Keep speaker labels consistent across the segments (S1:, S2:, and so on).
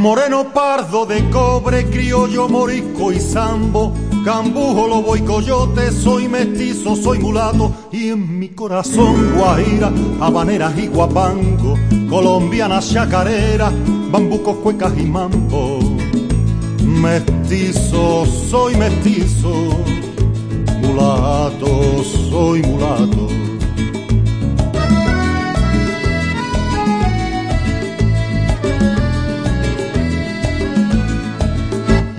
S1: Moreno pardo de cobre, criollo, morisco y sambo, cambujo, lobo y coyote, soy mestizo, soy mulato, y en mi corazón guaira, habaneras y guapango, colombianas, chacarera, bambucos, cuecas y mambo. Mestizo, soy mestizo, mulato, soy mulato.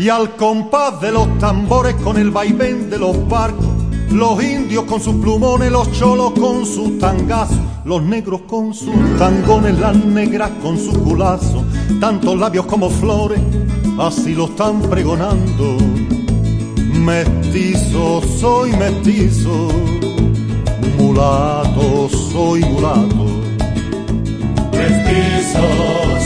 S1: Y al compás de los tambores con el vaivén de los barcos, los indios con sus plumones, los cholos con sus tangazos, los negros con sus tangones, las negras con sus culazos, tantos labios como flores, así lo están pregonando. Mestizo, soy mestizo, mulato, soy mulato.
S2: Mestizo,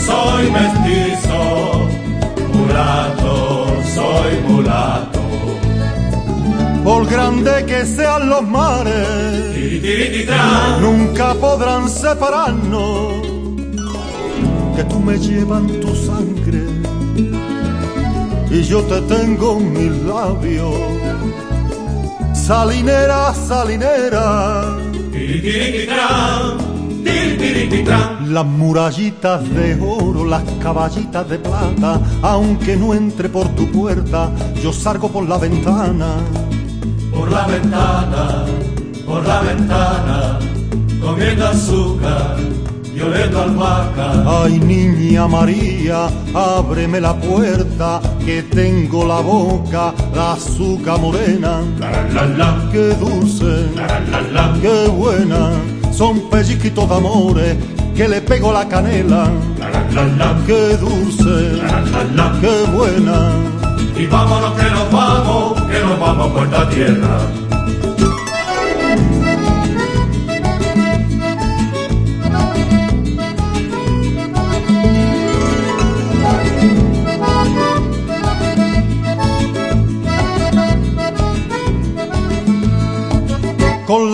S1: Grande que sean los mares, nunca podrán separarnos. Que tú me llevan tu sangre y yo te tengo en mis labios. Salinera, salinera. Las murallitas de oro, las caballitas de plata, aunque no entre por tu puerta, yo salgo por la ventana.
S2: Por la ventana, por la ventana, comiendo azúcar y oliendo albahaca.
S1: Ay, niña María, ábreme la puerta, que tengo la boca, la azúcar morena.
S2: La, la, la,
S1: Qué dulce,
S2: la, la, la,
S1: qué buena, son pellizquitos de amores que le pego la canela.
S2: la, la, la,
S1: Qué dulce,
S2: la, la, la.
S1: qué buena.
S2: Y vámonos que nos tierra.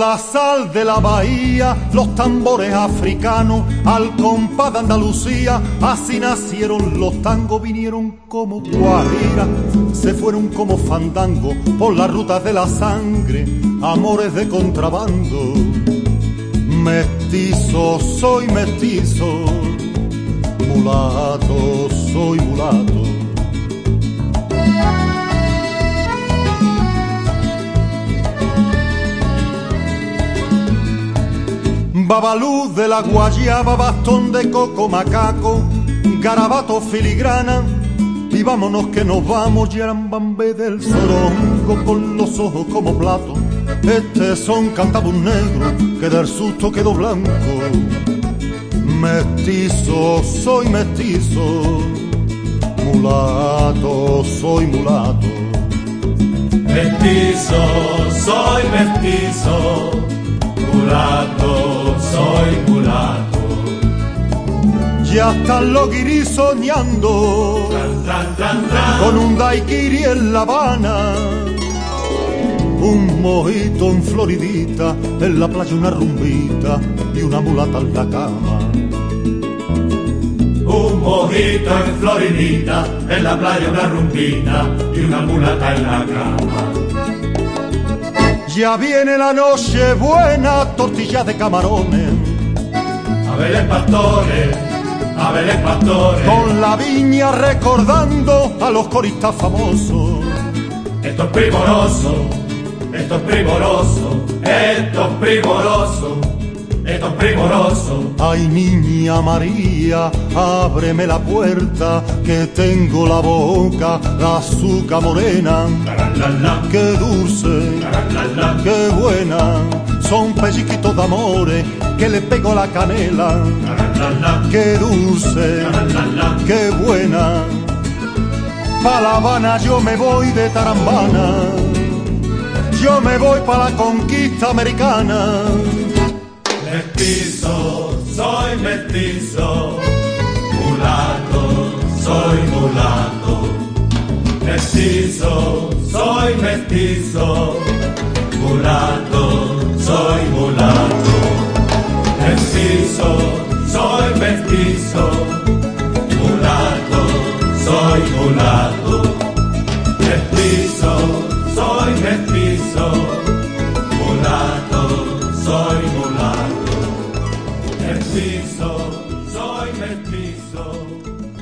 S1: La sal de la bahía, los tambores africanos, al compás de Andalucía, así nacieron los tangos, vinieron como guajira, se fueron como fandango por las rutas de la sangre, amores de contrabando. Mestizo, soy mestizo, mulato, soy mulato. Babalú de la guayaba, bastón de coco macaco, garabato filigrana, y vámonos que nos vamos, yarambambe del sorongo con los ojos como plato. Este son cantaba un negro que del susto quedó blanco. Mestizo, soy mestizo, mulato, soy mulato.
S2: Mestizo, soy mestizo, mulato, soy mulato.
S1: Ya están los guiris soñando
S2: Tran, tran, tran, tran.
S1: con un daiquiri en La Habana. Un mojito en Floridita, en la playa una rumbita y una mulata en la cama.
S2: Un mojito en Floridita, en la playa una rumbita y una mulata en la cama.
S1: Ya viene la noche buena, tortillas de camarones,
S2: A ver pastores, a ver pastores.
S1: con la viña recordando a los coristas famosos.
S2: Esto es primoroso, esto es primoroso, esto es primoroso, esto es primoroso.
S1: Ay, niña María, ábreme la puerta, que tengo la boca, la azúcar morena.
S2: La, la, la,
S1: Qué son pellizquitos de amores que le pego la canela.
S2: la, la, la,
S1: Qué dulce, qué buena. Pa' La Habana yo me voy de tarambana, yo me voy pa' la conquista americana.
S2: Mestizo, soy mestizo, mulato, soy mulato. Mestizo, soy mestizo, mulato, permiso